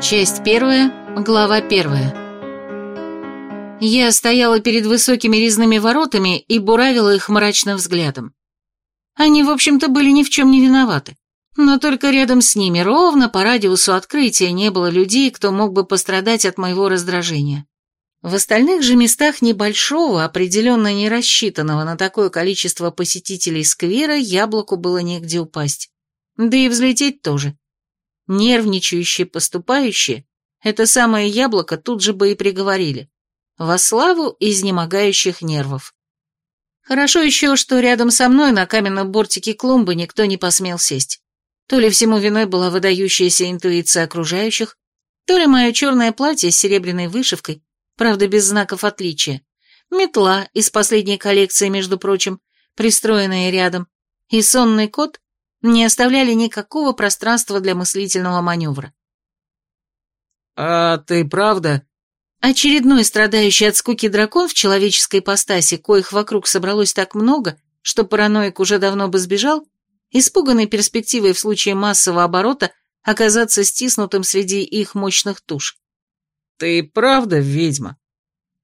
Часть первая, глава первая. Я стояла перед высокими резными воротами и буравила их мрачным взглядом. Они, в общем-то, были ни в чем не виноваты. Но только рядом с ними, ровно по радиусу открытия, не было людей, кто мог бы пострадать от моего раздражения. В остальных же местах небольшого, определенно не рассчитанного на такое количество посетителей сквера, яблоку было негде упасть. Да и взлететь тоже. Нервничающие поступающие это самое яблоко тут же бы и приговорили. Во славу изнемогающих нервов. Хорошо еще, что рядом со мной на каменном бортике клумбы никто не посмел сесть. То ли всему виной была выдающаяся интуиция окружающих, то ли мое черное платье с серебряной вышивкой, правда без знаков отличия, метла из последней коллекции, между прочим, пристроенная рядом, и сонный кот не оставляли никакого пространства для мыслительного маневра. «А ты правда?» Очередной страдающий от скуки дракон в человеческой ипостаси, коих вокруг собралось так много, что параноик уже давно бы сбежал, испуганный перспективой в случае массового оборота оказаться стиснутым среди их мощных туш. «Ты правда ведьма?»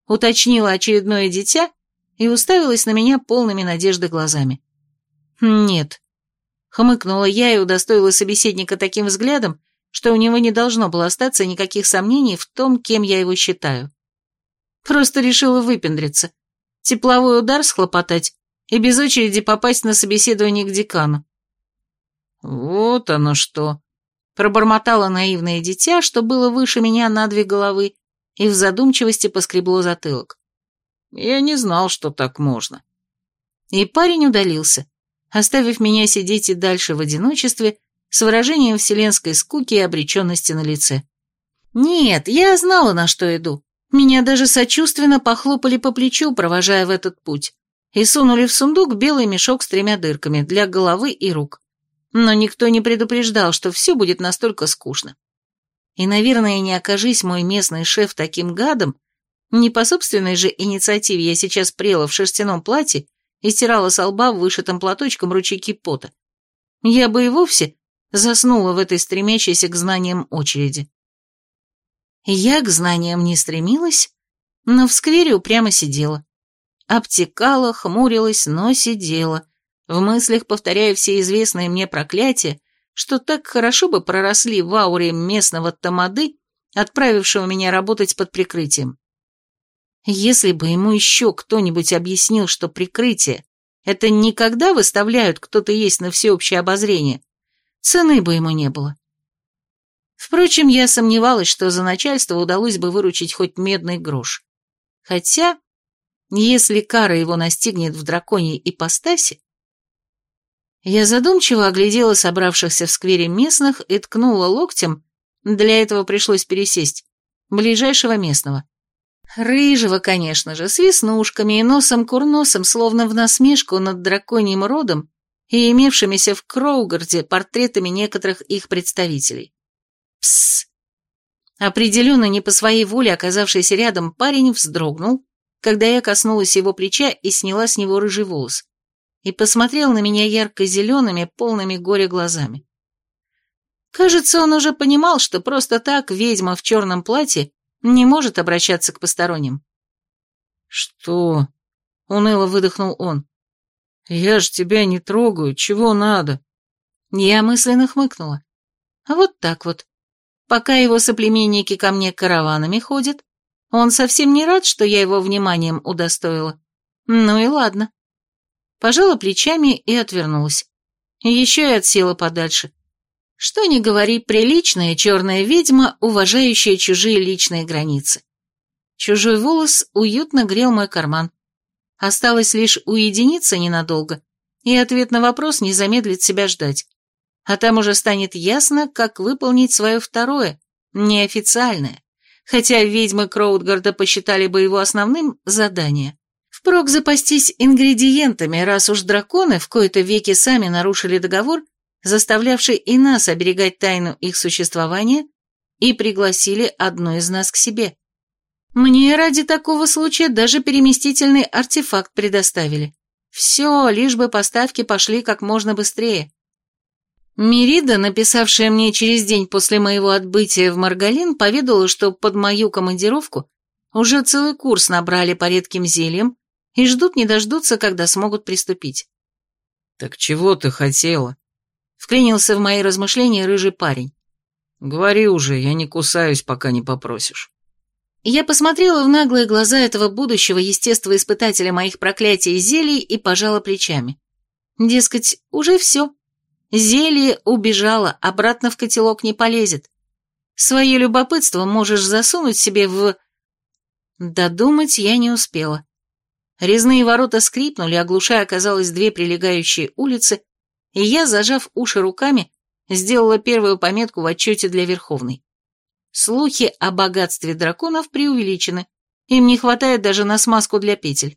Уточнила очередное дитя и уставилась на меня полными надежды глазами. «Нет». Хмыкнула я и удостоила собеседника таким взглядом, что у него не должно было остаться никаких сомнений в том, кем я его считаю. Просто решила выпендриться, тепловой удар схлопотать и без очереди попасть на собеседование к декану. «Вот оно что!» Пробормотало наивное дитя, что было выше меня на две головы, и в задумчивости поскребло затылок. «Я не знал, что так можно». И парень удалился, оставив меня сидеть и дальше в одиночестве с выражением вселенской скуки и обреченности на лице. Нет, я знала, на что иду. Меня даже сочувственно похлопали по плечу, провожая в этот путь, и сунули в сундук белый мешок с тремя дырками для головы и рук но никто не предупреждал, что все будет настолько скучно. И, наверное, не окажись мой местный шеф таким гадом, не по собственной же инициативе я сейчас прела в шерстяном платье и стирала со лба вышитым платочком ручейки пота. Я бы и вовсе заснула в этой стремящейся к знаниям очереди. Я к знаниям не стремилась, но в сквере упрямо сидела. Обтекала, хмурилась, но сидела, в мыслях повторяя все известные мне проклятия, что так хорошо бы проросли в ауре местного тамады, отправившего меня работать под прикрытием. Если бы ему еще кто-нибудь объяснил, что прикрытие — это никогда выставляют кто-то есть на всеобщее обозрение, цены бы ему не было. Впрочем, я сомневалась, что за начальство удалось бы выручить хоть медный грош. Хотя, если кара его настигнет в драконьей ипостаси, я задумчиво оглядела собравшихся в сквере местных и ткнула локтем, для этого пришлось пересесть, ближайшего местного. Рыжего, конечно же, с веснушками и носом-курносом, словно в насмешку над драконьим родом и имевшимися в Кроугарде портретами некоторых их представителей. Псс. Определенно не по своей воле оказавшийся рядом парень вздрогнул, когда я коснулась его плеча и сняла с него рыжий волос и посмотрел на меня ярко-зелеными, полными горя глазами. Кажется, он уже понимал, что просто так ведьма в черном платье не может обращаться к посторонним. «Что?» — уныло выдохнул он. «Я ж тебя не трогаю, чего надо?» Я мысленно хмыкнула. А вот так вот. Пока его соплеменники ко мне караванами ходят, он совсем не рад, что я его вниманием удостоила. Ну и ладно пожала плечами и отвернулась. Еще и отсела подальше. Что ни говори, приличная черная ведьма, уважающая чужие личные границы. Чужой волос уютно грел мой карман. Осталось лишь уединиться ненадолго, и ответ на вопрос не замедлит себя ждать. А там уже станет ясно, как выполнить свое второе, неофициальное, хотя ведьмы Кроудгарда посчитали бы его основным, задание. Впрок запастись ингредиентами, раз уж драконы в кои-то веки сами нарушили договор, заставлявший и нас оберегать тайну их существования, и пригласили одну из нас к себе. Мне ради такого случая даже переместительный артефакт предоставили. Все, лишь бы поставки пошли как можно быстрее. Мирида, написавшая мне через день после моего отбытия в Маргалин, поведала, что под мою командировку уже целый курс набрали по редким зельям и ждут не дождутся, когда смогут приступить. «Так чего ты хотела?» Вклинился в мои размышления рыжий парень. «Говори уже, я не кусаюсь, пока не попросишь». Я посмотрела в наглые глаза этого будущего естествоиспытателя моих проклятий и зелий и пожала плечами. Дескать, уже все. Зелье убежало, обратно в котелок не полезет. Свое любопытство можешь засунуть себе в... Додумать я не успела. Резные ворота скрипнули, оглушая, оказалось, две прилегающие улицы, и я, зажав уши руками, сделала первую пометку в отчете для Верховной. Слухи о богатстве драконов преувеличены, им не хватает даже на смазку для петель.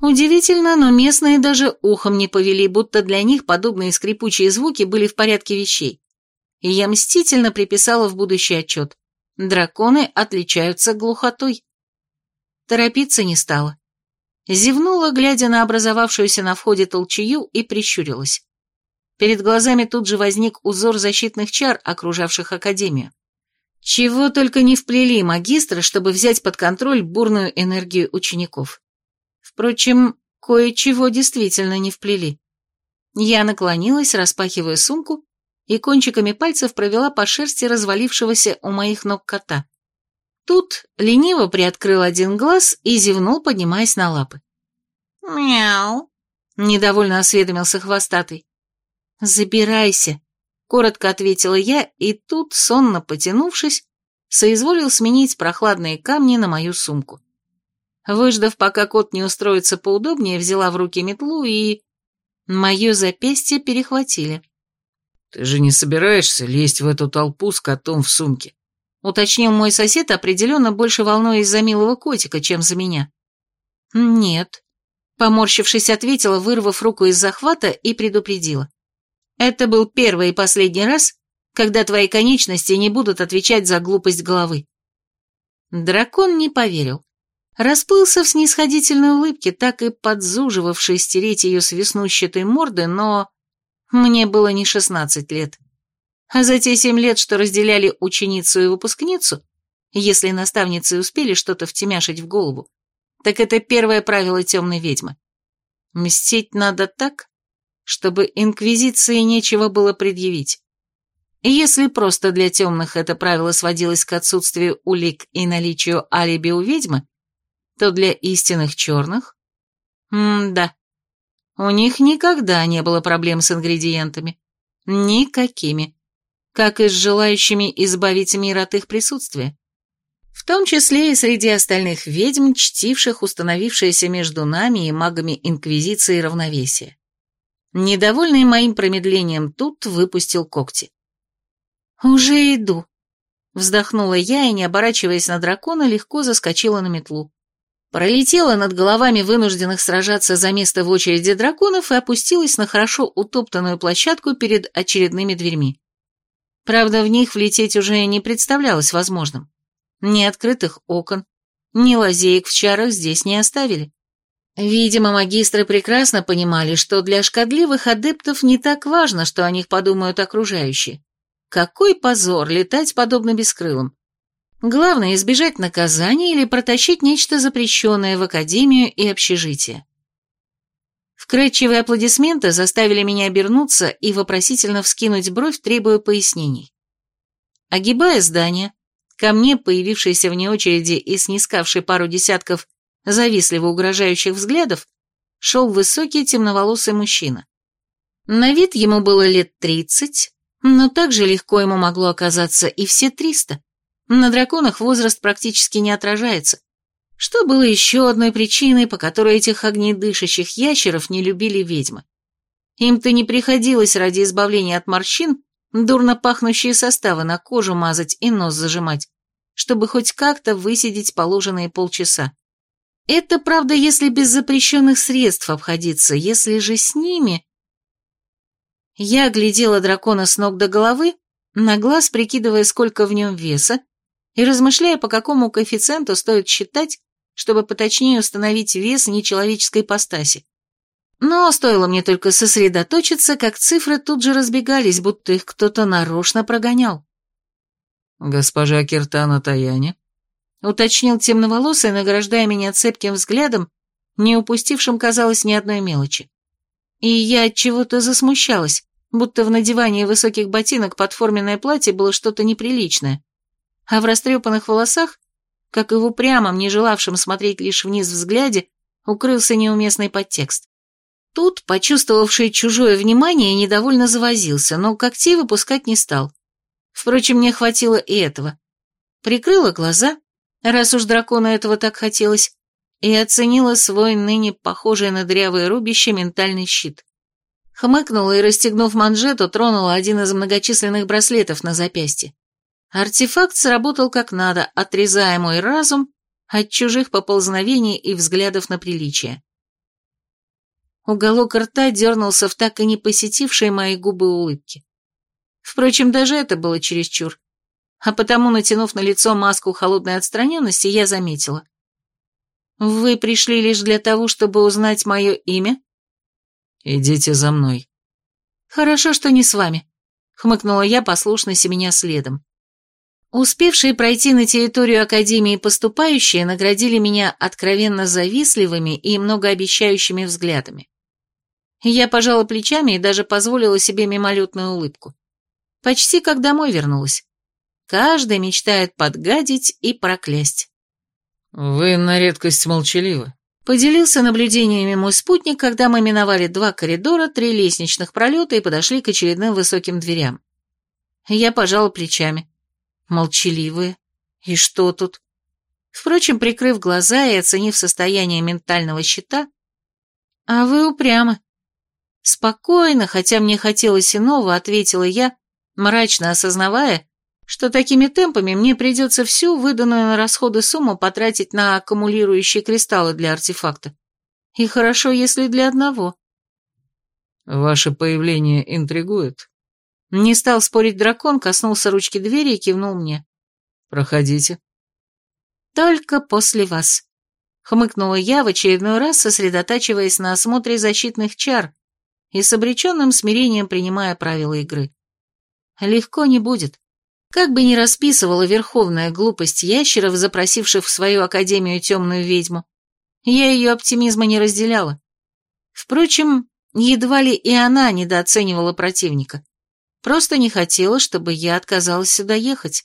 Удивительно, но местные даже ухом не повели, будто для них подобные скрипучие звуки были в порядке вещей. И я мстительно приписала в будущий отчет. Драконы отличаются глухотой. Торопиться не стала. Зевнула, глядя на образовавшуюся на входе толчую, и прищурилась. Перед глазами тут же возник узор защитных чар, окружавших Академию. Чего только не вплели магистры, чтобы взять под контроль бурную энергию учеников. Впрочем, кое-чего действительно не вплели. Я наклонилась, распахивая сумку, и кончиками пальцев провела по шерсти развалившегося у моих ног кота. Тут лениво приоткрыл один глаз и зевнул, поднимаясь на лапы. «Мяу!» — недовольно осведомился хвостатый. «Забирайся», — коротко ответила я, и тут, сонно потянувшись, соизволил сменить прохладные камни на мою сумку. Выждав, пока кот не устроится поудобнее, взяла в руки метлу и... Мое запястье перехватили. «Ты же не собираешься лезть в эту толпу с котом в сумке?» Уточнил мой сосед, определенно больше волнуясь за милого котика, чем за меня. «Нет», — поморщившись, ответила, вырвав руку из захвата и предупредила. «Это был первый и последний раз, когда твои конечности не будут отвечать за глупость головы». Дракон не поверил расплылся в снисходительной улыбке, так и подзуживавшей стереть ее с веснущатой морды, но мне было не шестнадцать лет. А за те семь лет, что разделяли ученицу и выпускницу, если наставницы успели что-то втемяшить в голову, так это первое правило темной ведьмы. Мстить надо так, чтобы инквизиции нечего было предъявить. И если просто для темных это правило сводилось к отсутствию улик и наличию алиби у ведьмы, то для истинных черных... М-да. У них никогда не было проблем с ингредиентами. Никакими. Как и с желающими избавить мир от их присутствия. В том числе и среди остальных ведьм, чтивших установившееся между нами и магами Инквизиции равновесие. Недовольный моим промедлением тут выпустил когти. «Уже иду», — вздохнула я и, не оборачиваясь на дракона, легко заскочила на метлу пролетела над головами вынужденных сражаться за место в очереди драконов и опустилась на хорошо утоптанную площадку перед очередными дверьми. Правда, в них влететь уже не представлялось возможным. Ни открытых окон, ни лазеек в чарах здесь не оставили. Видимо, магистры прекрасно понимали, что для шкодливых адептов не так важно, что о них подумают окружающие. Какой позор летать подобно бескрылым. Главное – избежать наказания или протащить нечто запрещенное в академию и общежитие. Вкрадчивые аплодисменты заставили меня обернуться и вопросительно вскинуть бровь, требуя пояснений. Огибая здание, ко мне, появившейся вне очереди и снискавший пару десятков завистливо угрожающих взглядов, шел высокий темноволосый мужчина. На вид ему было лет тридцать, но так же легко ему могло оказаться и все триста. На драконах возраст практически не отражается, что было еще одной причиной, по которой этих огнедышащих ящеров не любили ведьмы. Им-то не приходилось ради избавления от морщин дурно пахнущие составы на кожу мазать и нос зажимать, чтобы хоть как-то высидеть положенные полчаса. Это, правда, если без запрещенных средств обходиться, если же с ними... Я глядела дракона с ног до головы, на глаз прикидывая, сколько в нем веса, и размышляя, по какому коэффициенту стоит считать, чтобы поточнее установить вес нечеловеческой ипостаси. Но стоило мне только сосредоточиться, как цифры тут же разбегались, будто их кто-то нарочно прогонял. «Госпожа Киртана Таяни?» — уточнил темноволосый, награждая меня цепким взглядом, не упустившим, казалось, ни одной мелочи. И я от чего-то засмущалась, будто в надевании высоких ботинок под форменное платье было что-то неприличное, а в растрепанных волосах, как и в упрямом, не желавшем смотреть лишь вниз взгляде, укрылся неуместный подтекст. Тут, почувствовавший чужое внимание, недовольно завозился, но когти выпускать не стал. Впрочем, мне хватило и этого. Прикрыла глаза, раз уж дракону этого так хотелось, и оценила свой ныне похожий на дрявое рубище ментальный щит. Хмыкнула и, расстегнув манжету, тронула один из многочисленных браслетов на запястье. Артефакт сработал как надо, отрезая мой разум от чужих поползновений и взглядов на приличие. Уголок рта дернулся в так и не посетившие мои губы улыбки. Впрочем, даже это было чересчур. А потому, натянув на лицо маску холодной отстраненности, я заметила. «Вы пришли лишь для того, чтобы узнать мое имя?» «Идите за мной». «Хорошо, что не с вами», — хмыкнула я, послушно семеня следом. Успевшие пройти на территорию Академии поступающие наградили меня откровенно завистливыми и многообещающими взглядами. Я пожала плечами и даже позволила себе мимолетную улыбку. Почти как домой вернулась. Каждый мечтает подгадить и проклясть. «Вы на редкость молчаливы», — поделился наблюдениями мой спутник, когда мы миновали два коридора, три лестничных пролета и подошли к очередным высоким дверям. Я пожала плечами. Молчаливые. И что тут? Впрочем, прикрыв глаза и оценив состояние ментального щита, «А вы упрямы». Спокойно, хотя мне хотелось иного, ответила я, мрачно осознавая, что такими темпами мне придется всю выданную на расходы сумму потратить на аккумулирующие кристаллы для артефакта. И хорошо, если для одного. Ваше появление интригует. Не стал спорить дракон, коснулся ручки двери и кивнул мне. Проходите. Только после вас. Хмыкнула я в очередной раз, сосредотачиваясь на осмотре защитных чар и с обреченным смирением принимая правила игры. Легко не будет. Как бы ни расписывала верховная глупость ящеров, запросивших в свою академию темную ведьму, я ее оптимизма не разделяла. Впрочем, едва ли и она недооценивала противника. Просто не хотела, чтобы я отказалась сюда ехать.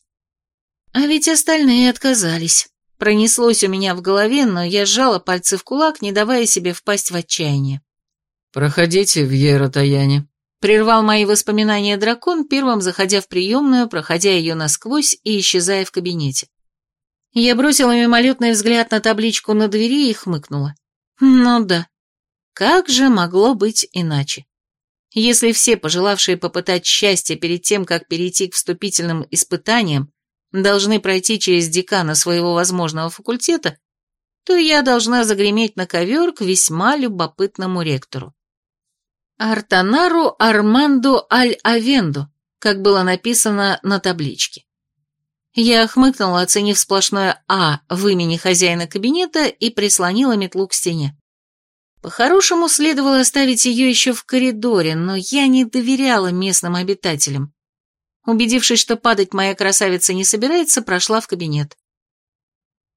А ведь остальные отказались. Пронеслось у меня в голове, но я сжала пальцы в кулак, не давая себе впасть в отчаяние. «Проходите в Еротаяне», Прервал мои воспоминания дракон, первым заходя в приемную, проходя ее насквозь и исчезая в кабинете. Я бросила мимолетный взгляд на табличку на двери и хмыкнула. Ну да, как же могло быть иначе? Если все, пожелавшие попытать счастье перед тем, как перейти к вступительным испытаниям, должны пройти через декана своего возможного факультета, то я должна загреметь на ковер к весьма любопытному ректору. Артанару Армандо Аль-Авендо, как было написано на табличке. Я хмыкнула, оценив сплошное «А» в имени хозяина кабинета и прислонила метлу к стене. По-хорошему, следовало оставить ее еще в коридоре, но я не доверяла местным обитателям. Убедившись, что падать моя красавица не собирается, прошла в кабинет.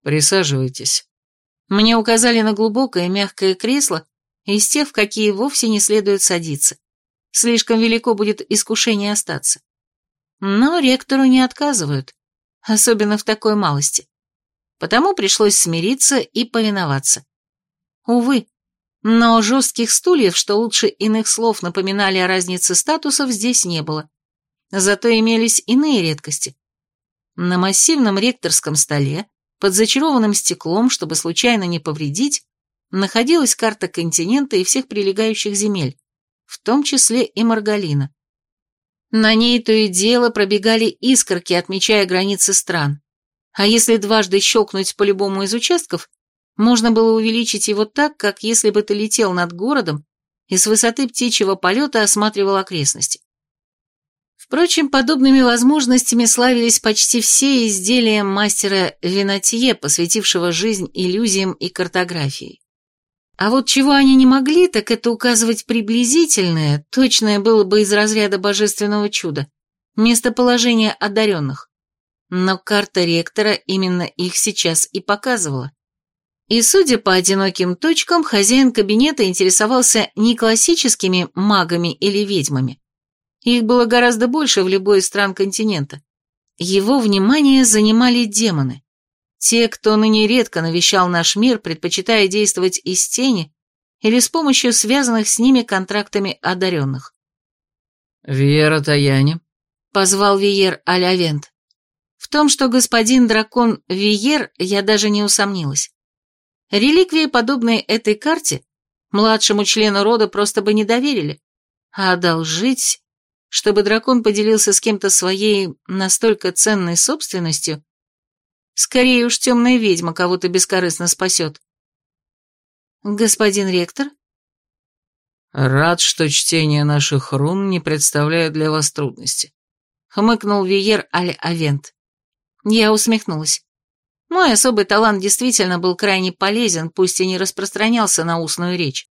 «Присаживайтесь». Мне указали на глубокое мягкое кресло, из тех, в какие вовсе не следует садиться. Слишком велико будет искушение остаться. Но ректору не отказывают, особенно в такой малости. Потому пришлось смириться и повиноваться. Увы, но жестких стульев, что лучше иных слов напоминали о разнице статусов, здесь не было. Зато имелись иные редкости. На массивном ректорском столе, под зачарованным стеклом, чтобы случайно не повредить, находилась карта континента и всех прилегающих земель, в том числе и Маргалина. На ней то и дело пробегали искорки, отмечая границы стран. А если дважды щелкнуть по любому из участков, можно было увеличить его так, как если бы ты летел над городом и с высоты птичьего полета осматривал окрестности. Впрочем, подобными возможностями славились почти все изделия мастера Винатье, посвятившего жизнь иллюзиям и картографии. А вот чего они не могли, так это указывать приблизительное, точное было бы из разряда божественного чуда, местоположение одаренных. Но карта ректора именно их сейчас и показывала. И судя по одиноким точкам, хозяин кабинета интересовался не классическими магами или ведьмами. Их было гораздо больше в любой из стран континента. Его внимание занимали демоны. Те, кто ныне редко навещал наш мир, предпочитая действовать из тени или с помощью связанных с ними контрактами одаренных. «Вера Таяни», — позвал Виер Алявент. В том, что господин дракон Виер, я даже не усомнилась. Реликвии, подобные этой карте, младшему члену рода просто бы не доверили, а одолжить, чтобы дракон поделился с кем-то своей настолько ценной собственностью, Скорее уж темная ведьма кого-то бескорыстно спасет. Господин ректор? Рад, что чтение наших рун не представляет для вас трудности. Хмыкнул Виер Аль-Авент. Я усмехнулась. Мой особый талант действительно был крайне полезен, пусть и не распространялся на устную речь.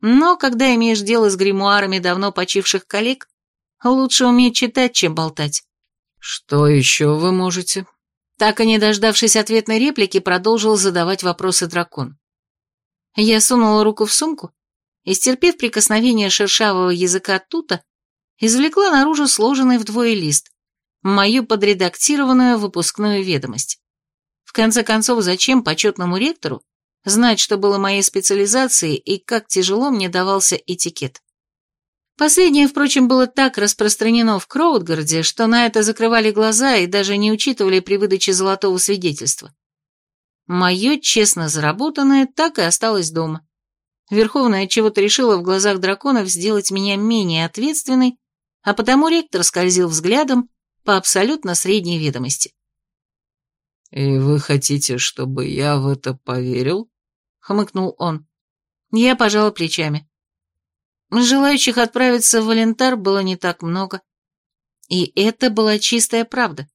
Но когда имеешь дело с гримуарами давно почивших коллег, лучше уметь читать, чем болтать. «Что еще вы можете?» Так и не дождавшись ответной реплики, продолжил задавать вопросы дракон. Я сунула руку в сумку и, стерпев прикосновение шершавого языка тута, извлекла наружу сложенный вдвое лист, мою подредактированную выпускную ведомость. В конце концов, зачем почетному ректору знать, что было моей специализацией и как тяжело мне давался этикет? Последнее, впрочем, было так распространено в Кроудгарде, что на это закрывали глаза и даже не учитывали при выдаче золотого свидетельства. Мое честно заработанное так и осталось дома. Верховная чего-то решила в глазах драконов сделать меня менее ответственной, а потому ректор скользил взглядом по абсолютно средней ведомости. «И вы хотите, чтобы я в это поверил?» — хмыкнул он. Я пожала плечами. Желающих отправиться в Валентар было не так много. И это была чистая правда.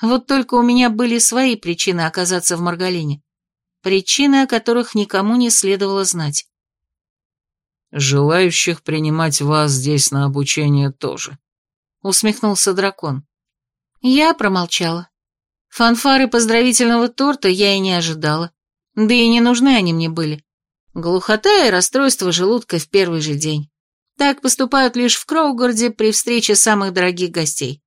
Вот только у меня были свои причины оказаться в Маргалине. Причины, о которых никому не следовало знать. «Желающих принимать вас здесь на обучение тоже», — усмехнулся дракон. Я промолчала. Фанфары поздравительного торта я и не ожидала. Да и не нужны они мне были. Глухота и расстройство желудка в первый же день. Так поступают лишь в Кроугарде при встрече самых дорогих гостей.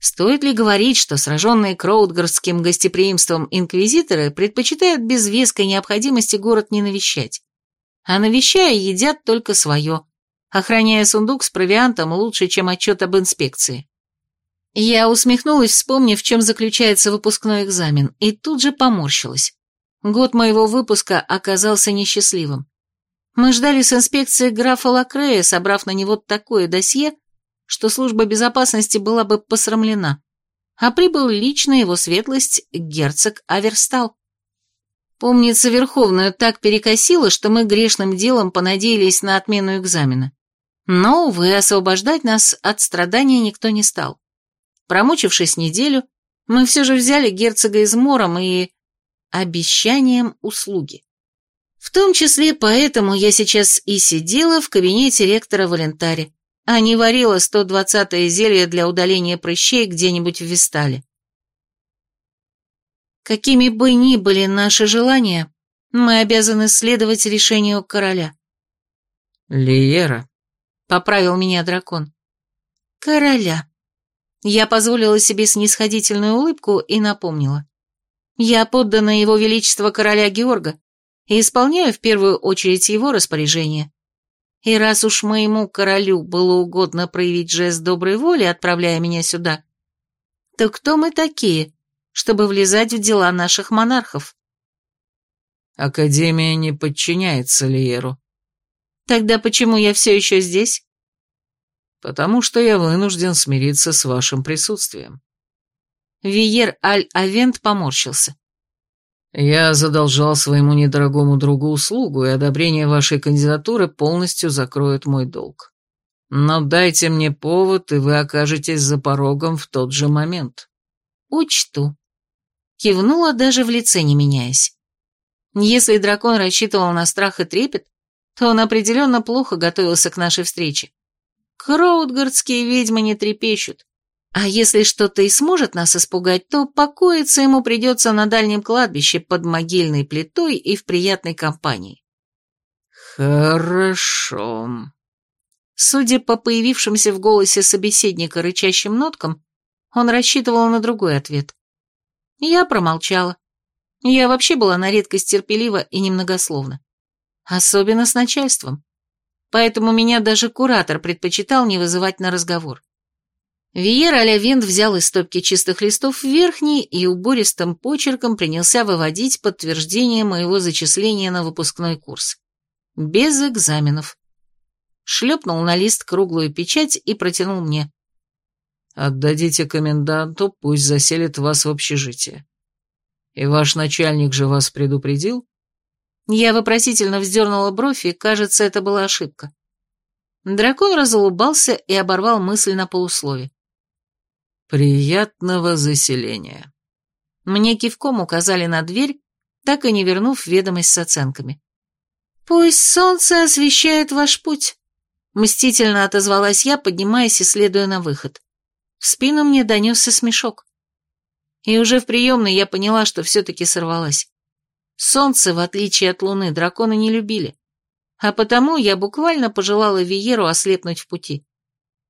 Стоит ли говорить, что сраженные кроудгардским гостеприимством инквизиторы предпочитают без веской необходимости город не навещать? А навещая, едят только свое, охраняя сундук с провиантом лучше, чем отчет об инспекции. Я усмехнулась, вспомнив, в чем заключается выпускной экзамен, и тут же поморщилась. Год моего выпуска оказался несчастливым. Мы ждали с инспекции графа Лакрея, собрав на него такое досье, что служба безопасности была бы посрамлена, а прибыл лично его светлость герцог Аверстал. Помнится, Верховную так перекосило, что мы грешным делом понадеялись на отмену экзамена. Но, увы, освобождать нас от страдания никто не стал. Промучившись неделю, мы все же взяли герцога измором и обещанием услуги. В том числе поэтому я сейчас и сидела в кабинете ректора Валентари, а не варила 120-е зелье для удаления прыщей где-нибудь в Вистале. Какими бы ни были наши желания, мы обязаны следовать решению короля. «Лиера», — поправил меня дракон. «Короля». Я позволила себе снисходительную улыбку и напомнила. Я поддана его величества короля Георга и исполняю в первую очередь его распоряжение. И раз уж моему королю было угодно проявить жест доброй воли, отправляя меня сюда, то кто мы такие, чтобы влезать в дела наших монархов? Академия не подчиняется Лиеру. Тогда почему я все еще здесь? Потому что я вынужден смириться с вашим присутствием. Виер Аль-Авент поморщился. «Я задолжал своему недорогому другу услугу, и одобрение вашей кандидатуры полностью закроет мой долг. Но дайте мне повод, и вы окажетесь за порогом в тот же момент». «Учту». Кивнула, даже в лице не меняясь. Если дракон рассчитывал на страх и трепет, то он определенно плохо готовился к нашей встрече. Кроудгардские ведьмы не трепещут. А если что-то и сможет нас испугать, то покоиться ему придется на дальнем кладбище под могильной плитой и в приятной компании. Хорошо. Судя по появившимся в голосе собеседника рычащим ноткам, он рассчитывал на другой ответ. Я промолчала. Я вообще была на редкость терпелива и немногословна. Особенно с начальством. Поэтому меня даже куратор предпочитал не вызывать на разговор. Виер а взял из стопки чистых листов верхний и убористым почерком принялся выводить подтверждение моего зачисления на выпускной курс. Без экзаменов. Шлепнул на лист круглую печать и протянул мне. «Отдадите коменданту, пусть заселит вас в общежитие. И ваш начальник же вас предупредил?» Я вопросительно вздернула бровь, и, кажется, это была ошибка. Дракон разулыбался и оборвал мысль на полуслове. «Приятного заселения». Мне кивком указали на дверь, так и не вернув ведомость с оценками. «Пусть солнце освещает ваш путь», — мстительно отозвалась я, поднимаясь и следуя на выход. В спину мне донесся смешок. И уже в приемной я поняла, что все-таки сорвалась. Солнце, в отличие от луны, драконы не любили. А потому я буквально пожелала Виеру ослепнуть в пути.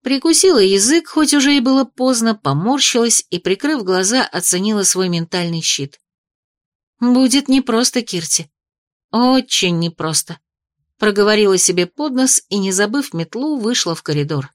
Прикусила язык, хоть уже и было поздно, поморщилась и, прикрыв глаза, оценила свой ментальный щит. «Будет непросто, Кирти. Очень непросто», — проговорила себе под нос и, не забыв метлу, вышла в коридор.